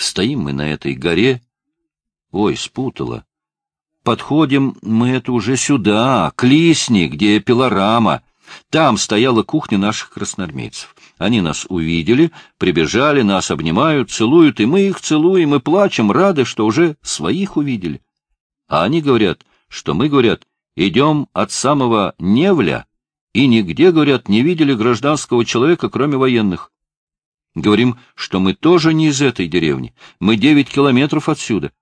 Стоим мы на этой горе. Ой, спутала. Подходим мы это уже сюда, к Лисне, где пилорама. Там стояла кухня наших красноармейцев. Они нас увидели, прибежали, нас обнимают, целуют, и мы их целуем и плачем, рады, что уже своих увидели. А они говорят, что мы, говорят, идем от самого Невля, и нигде, говорят, не видели гражданского человека, кроме военных. Говорим, что мы тоже не из этой деревни, мы девять километров отсюда.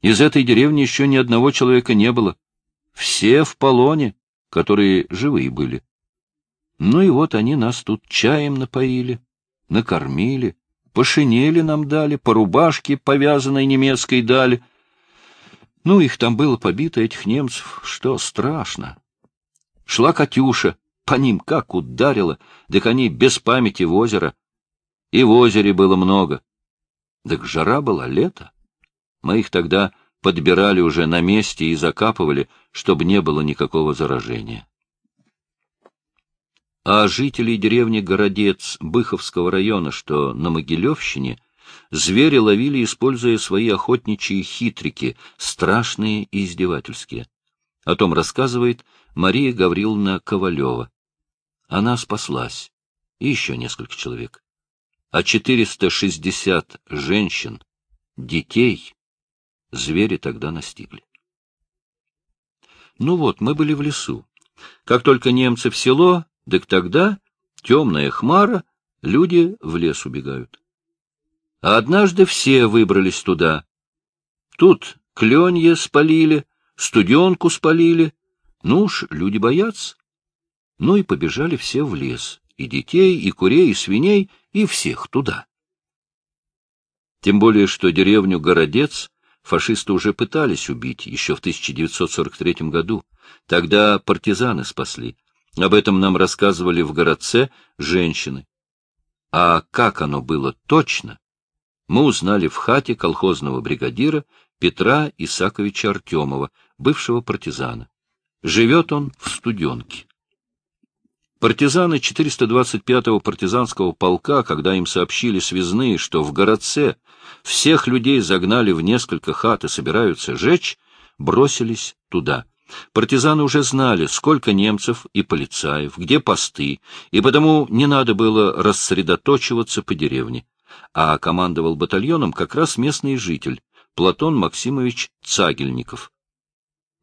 Из этой деревни еще ни одного человека не было. Все в полоне, которые живые были. Ну и вот они нас тут чаем напоили, накормили, по нам дали, по рубашке повязанной немецкой дали. Ну, их там было побито, этих немцев, что страшно. Шла Катюша, по ним как ударила, так они без памяти в озеро. И в озере было много. Так жара была, лето. Мы их тогда подбирали уже на месте и закапывали, чтобы не было никакого заражения а жителей деревни Городец Быховского района, что на Могилевщине, звери ловили, используя свои охотничьи хитрики, страшные и издевательские. О том рассказывает Мария Гавриловна Ковалева. Она спаслась, и еще несколько человек. А 460 женщин, детей, звери тогда настигли. Ну вот, мы были в лесу. Как только немцы в село, так тогда темная хмара, люди в лес убегают. А однажды все выбрались туда. Тут кленья спалили, студенку спалили. Ну уж, люди боятся. Ну и побежали все в лес. И детей, и курей, и свиней, и всех туда. Тем более, что деревню Городец фашисты уже пытались убить еще в 1943 году. Тогда партизаны спасли. Об этом нам рассказывали в городце женщины. А как оно было точно, мы узнали в хате колхозного бригадира Петра Исаковича Артемова, бывшего партизана. Живет он в Студенке. Партизаны 425-го партизанского полка, когда им сообщили связные, что в городце всех людей загнали в несколько хат и собираются жечь, бросились туда. Партизаны уже знали, сколько немцев и полицаев, где посты, и потому не надо было рассредоточиваться по деревне. А командовал батальоном как раз местный житель, Платон Максимович Цагельников.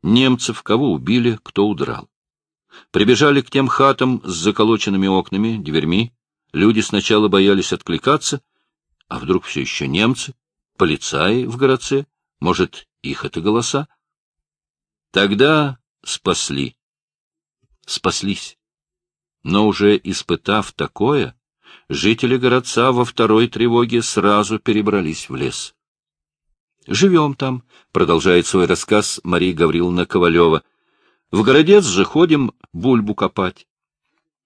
Немцев кого убили, кто удрал. Прибежали к тем хатам с заколоченными окнами, дверьми. Люди сначала боялись откликаться, а вдруг все еще немцы, полицаи в городце, может, их это голоса? Тогда спасли. Спаслись. Но уже испытав такое, жители городца во второй тревоге сразу перебрались в лес. «Живем там», — продолжает свой рассказ Мария Гавриловна Ковалева. «В городец же ходим бульбу копать.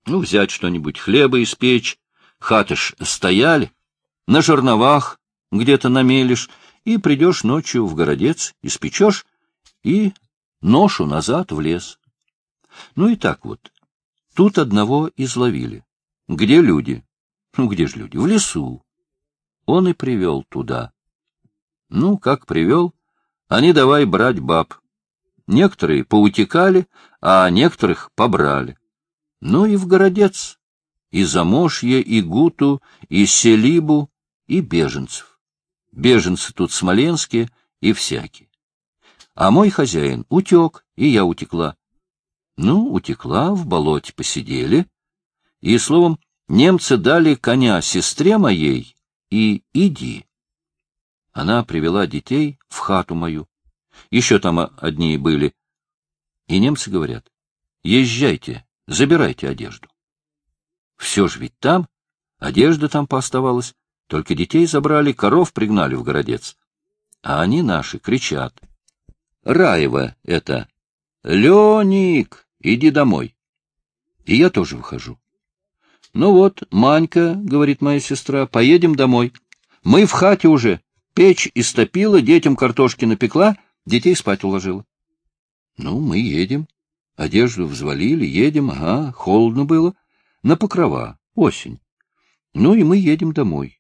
Ну, взять что-нибудь, хлеба испечь. Хаты ж стояли, на жерновах где-то намелишь, и придешь ночью в городец, испечешь, и ношу назад в лес. Ну и так вот. Тут одного изловили. Где люди? Ну, где же люди? В лесу. Он и привел туда. Ну, как привел, они давай брать баб. Некоторые поутекали, а некоторых побрали. Ну и в городец. И Замошье, и Гуту, и Селибу, и беженцев. Беженцы тут смоленские и всякие. А мой хозяин утек, и я утекла. Ну, утекла, в болоте посидели. И, словом, немцы дали коня сестре моей и иди. Она привела детей в хату мою. Еще там одни были. И немцы говорят, езжайте, забирайте одежду. Все ж ведь там, одежда там пооставалась, только детей забрали, коров пригнали в городец. А они наши кричат — Раева это. Леник, иди домой. И я тоже выхожу. Ну вот, Манька, говорит моя сестра, поедем домой. Мы в хате уже. Печь истопила, детям картошки напекла, детей спать уложила. Ну, мы едем. Одежду взвалили, едем, ага, холодно было. На покрова, осень. Ну и мы едем домой.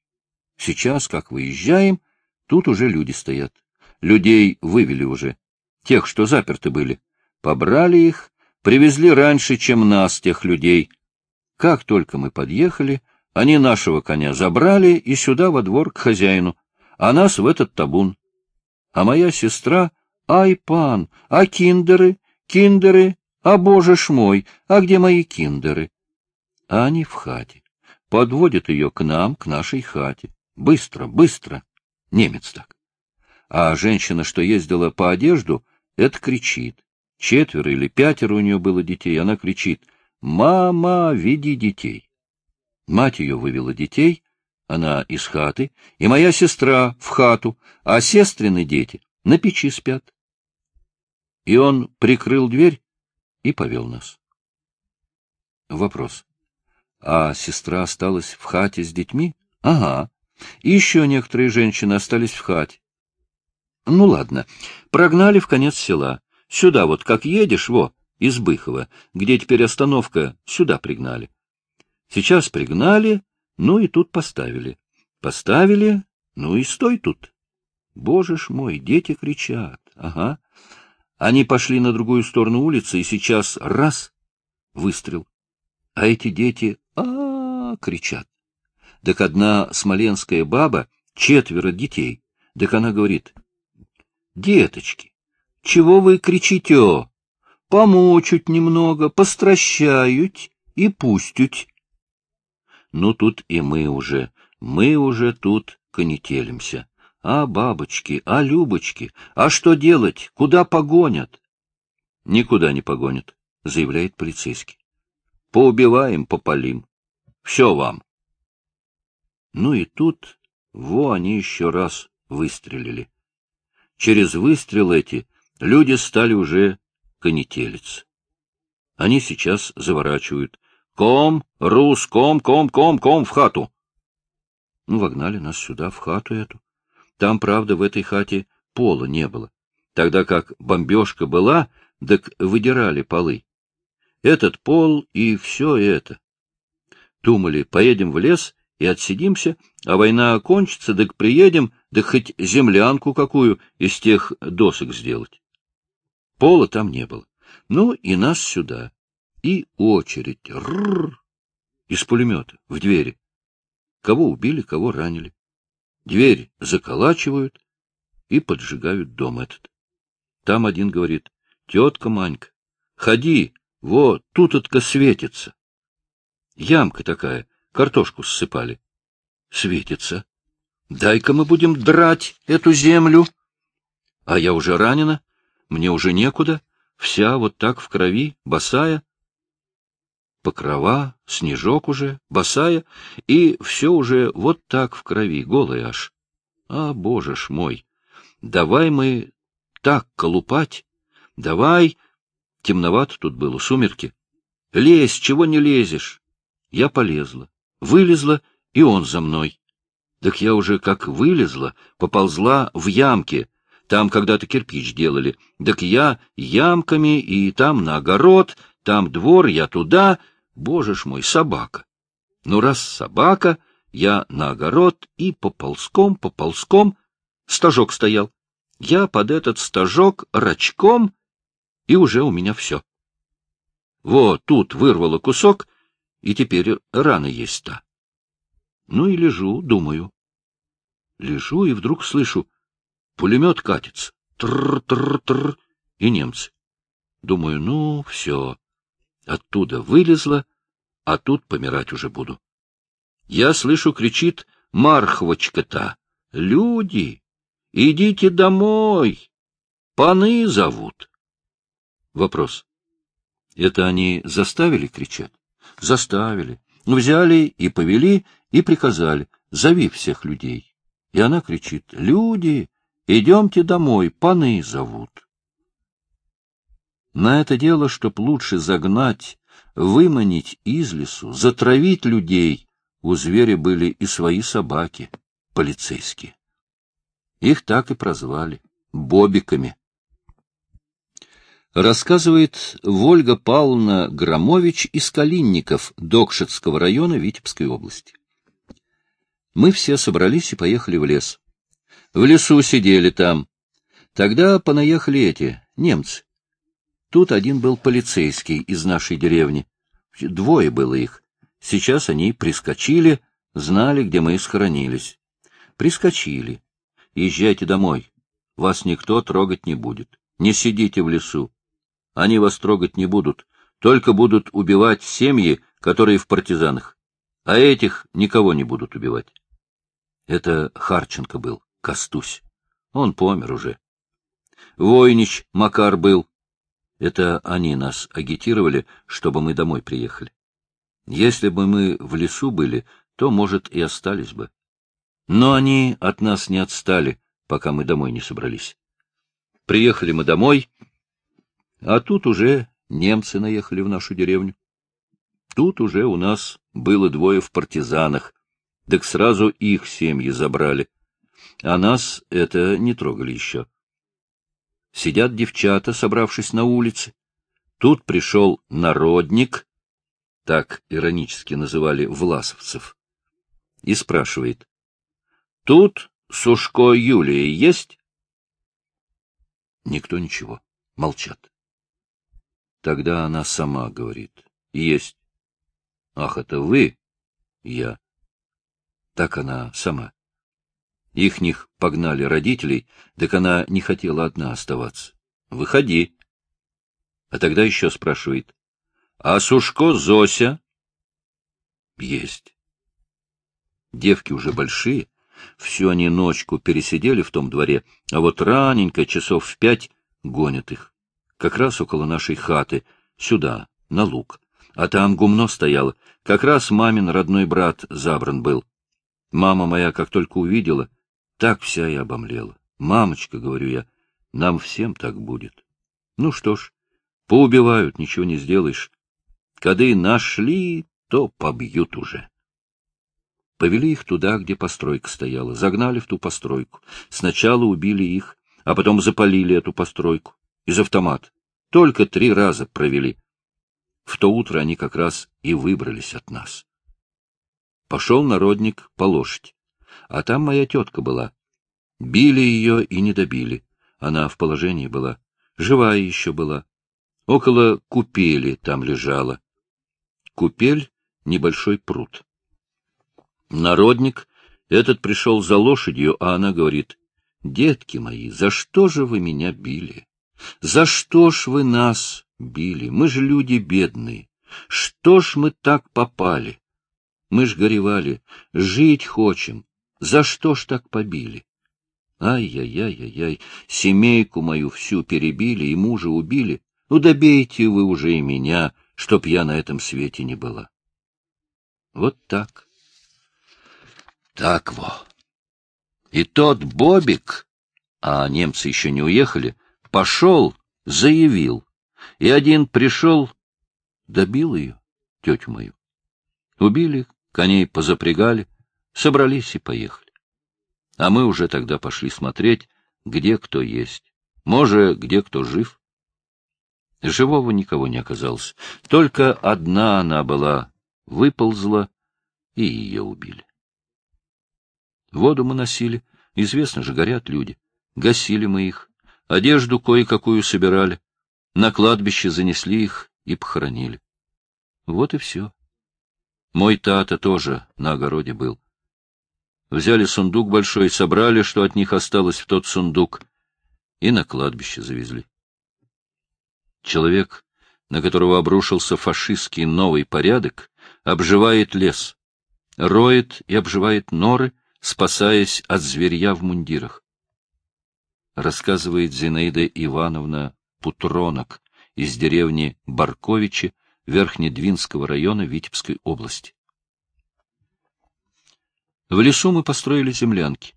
Сейчас, как выезжаем, Тут уже люди стоят. Людей вывели уже. Тех, что заперты были. Побрали их, привезли раньше, чем нас, тех людей. Как только мы подъехали, они нашего коня забрали и сюда во двор к хозяину, а нас в этот табун. А моя сестра, ай, пан, а киндеры, киндеры, а боже ж мой, а где мои киндеры? А они в хате. Подводят ее к нам, к нашей хате. Быстро, быстро. Немец так. А женщина, что ездила по одежду, это кричит. Четверо или пятеро у нее было детей. Она кричит «Мама, веди детей». Мать ее вывела детей, она из хаты, и моя сестра в хату, а сестрины дети на печи спят. И он прикрыл дверь и повел нас. Вопрос. А сестра осталась в хате с детьми? Ага. И еще некоторые женщины остались в хате. Ну ладно, прогнали в конец села. Сюда вот как едешь, во, из Быхова, где теперь остановка, сюда пригнали. Сейчас пригнали, ну и тут поставили. Поставили, ну и стой тут. Боже ж мой, дети кричат. Ага. Они пошли на другую сторону улицы, и сейчас раз — выстрел. А эти дети а, -а, -а кричат. Так одна смоленская баба, четверо детей. Так она говорит, деточки, чего вы кричите? Помочуть немного, постращают и пустють. Ну, тут и мы уже, мы уже тут конетелимся. А бабочки, а Любочки, а что делать, куда погонят? Никуда не погонят, заявляет полицейский. Поубиваем, попалим. Все вам. Ну и тут, во, они еще раз выстрелили. Через выстрел эти люди стали уже конетелиться. Они сейчас заворачивают, Ком, рус, ком, ком, ком, ком в хату. Ну, вогнали нас сюда, в хату эту. Там, правда, в этой хате пола не было. Тогда как бомбежка была, так выдирали полы. Этот пол и все это. Думали, поедем в лес и отсидимся, а война окончится, так приедем, да хоть землянку какую из тех досок сделать. Пола там не было. Ну, и нас сюда и очередь. Рррр! Из пулемета в двери. Кого убили, кого ранили. Дверь заколачивают и поджигают дом этот. Там один говорит, тетка Манька, ходи, вот, тут отка светится. Ямка такая, картошку ссыпали. Светится. Дай-ка мы будем драть эту землю. А я уже ранена, мне уже некуда, вся вот так в крови, босая покрова, снежок уже, босая, и все уже вот так в крови, голая аж. А, боже ж мой, давай мы так колупать, давай... Темновато тут было, сумерки. Лезь, чего не лезешь? Я полезла, вылезла, и он за мной. Так я уже как вылезла, поползла в ямке. Там когда-то кирпич делали. Так я ямками, и там на огород, там двор, я туда, Боже ж мой, собака! Ну, раз собака, я на огород и поползком, поползком, стажок стоял. Я под этот стажок рачком, и уже у меня все. Вот тут вырвало кусок, и теперь рана есть та. Ну и лежу, думаю. Лежу и вдруг слышу, пулемет катится. Тр-тр-тр, и немцы. Думаю, ну, все. Оттуда вылезла, а тут помирать уже буду. Я слышу, кричит Мархвочка-то. Люди, идите домой. Паны зовут. Вопрос. Это они заставили кричать? Заставили. Ну, взяли и повели, и приказали. Зови всех людей. И она кричит. Люди, идемте домой, паны зовут. На это дело, чтоб лучше загнать, выманить из лесу, затравить людей, у зверя были и свои собаки, полицейские. Их так и прозвали — бобиками. Рассказывает Вольга Павловна Громович из Калинников Докшетского района Витебской области. Мы все собрались и поехали в лес. В лесу сидели там. Тогда понаехали эти, немцы. Тут один был полицейский из нашей деревни. Двое было их. Сейчас они прискочили, знали, где мы схоронились. Прискочили. Езжайте домой. Вас никто трогать не будет. Не сидите в лесу. Они вас трогать не будут, только будут убивать семьи, которые в партизанах. А этих никого не будут убивать. Это Харченко был, Костусь. Он помер уже. Войнич Макар был. Это они нас агитировали, чтобы мы домой приехали. Если бы мы в лесу были, то, может, и остались бы. Но они от нас не отстали, пока мы домой не собрались. Приехали мы домой, а тут уже немцы наехали в нашу деревню. Тут уже у нас было двое в партизанах, так сразу их семьи забрали. А нас это не трогали еще. Сидят девчата, собравшись на улице. Тут пришел народник, так иронически называли власовцев, и спрашивает. — Тут Сушко Юлия есть? Никто ничего. Молчат. Тогда она сама говорит. — Есть. — Ах, это вы? — Я. Так она сама. Ихних погнали родителей, так она не хотела одна оставаться. — Выходи. А тогда еще спрашивает. — А Сушко Зося? — Есть. Девки уже большие, Всю они ночку пересидели в том дворе, а вот раненько, часов в пять, гонят их. Как раз около нашей хаты, сюда, на луг. А там гумно стояло, как раз мамин родной брат забран был. Мама моя, как только увидела, так вся и обомлела. «Мамочка», — говорю я, — «нам всем так будет». Ну что ж, поубивают, ничего не сделаешь. Кады нашли, то побьют уже. Повели их туда, где постройка стояла, загнали в ту постройку. Сначала убили их, а потом запалили эту постройку. Из автомата. Только три раза провели. В то утро они как раз и выбрались от нас. Пошел народник по лошади. А там моя тетка была. Били ее и не добили. Она в положении была. Живая еще была. Около купели там лежала. Купель — небольшой пруд. Народник этот пришел за лошадью, а она говорит, «Детки мои, за что же вы меня били? За что ж вы нас били? Мы же люди бедные. Что ж мы так попали? Мы ж горевали, жить хочем. За что ж так побили? Ай-яй-яй-яй-яй, семейку мою всю перебили и мужа убили. Ну, добейте вы уже и меня, чтоб я на этом свете не была. Вот так. Так во. И тот Бобик, а немцы еще не уехали, пошел, заявил. И один пришел, добил ее, тетю мою. Убили, коней позапрягали, собрались и поехали. А мы уже тогда пошли смотреть, где кто есть. Может, где кто жив. Живого никого не оказалось. Только одна она была, выползла, и ее убили. Воду мы носили, известно же, горят люди. Гасили мы их, одежду кое-какую собирали, на кладбище занесли их и похоронили. Вот и все. Мой тата тоже на огороде был. Взяли сундук большой, собрали, что от них осталось в тот сундук, и на кладбище завезли. Человек, на которого обрушился фашистский новый порядок, обживает лес, роет и обживает норы, спасаясь от зверья в мундирах. Рассказывает Зинаида Ивановна Путронок из деревни Барковичи Верхнедвинского района Витебской области. В лесу мы построили землянки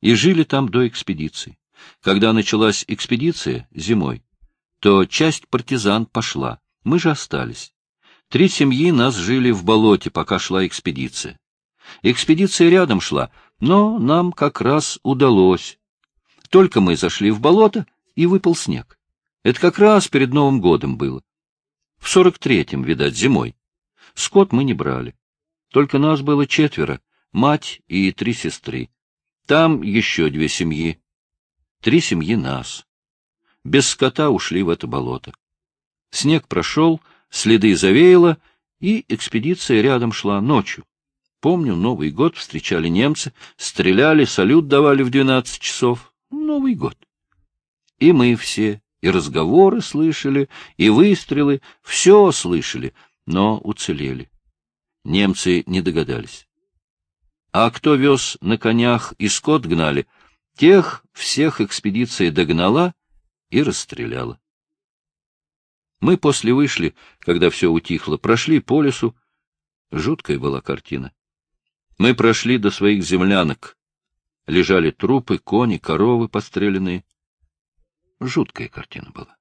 и жили там до экспедиции. Когда началась экспедиция зимой, то часть партизан пошла, мы же остались. Три семьи нас жили в болоте, пока шла экспедиция. Экспедиция рядом шла, но нам как раз удалось. Только мы зашли в болото, и выпал снег. Это как раз перед Новым годом было. В сорок третьем, видать, зимой. Скот мы не брали. Только нас было четверо, мать и три сестры. Там еще две семьи. Три семьи нас. Без скота ушли в это болото. Снег прошел, следы завеяло, и экспедиция рядом шла ночью. Помню, Новый год встречали немцы, стреляли, салют давали в двенадцать часов. Новый год. И мы все, и разговоры слышали, и выстрелы, все слышали, но уцелели. Немцы не догадались. А кто вез на конях и скот гнали, тех всех экспедиция догнала и расстреляла. Мы после вышли, когда все утихло, прошли по лесу. Жуткая была картина. Мы прошли до своих землянок. Лежали трупы, кони, коровы постреленные. Жуткая картина была.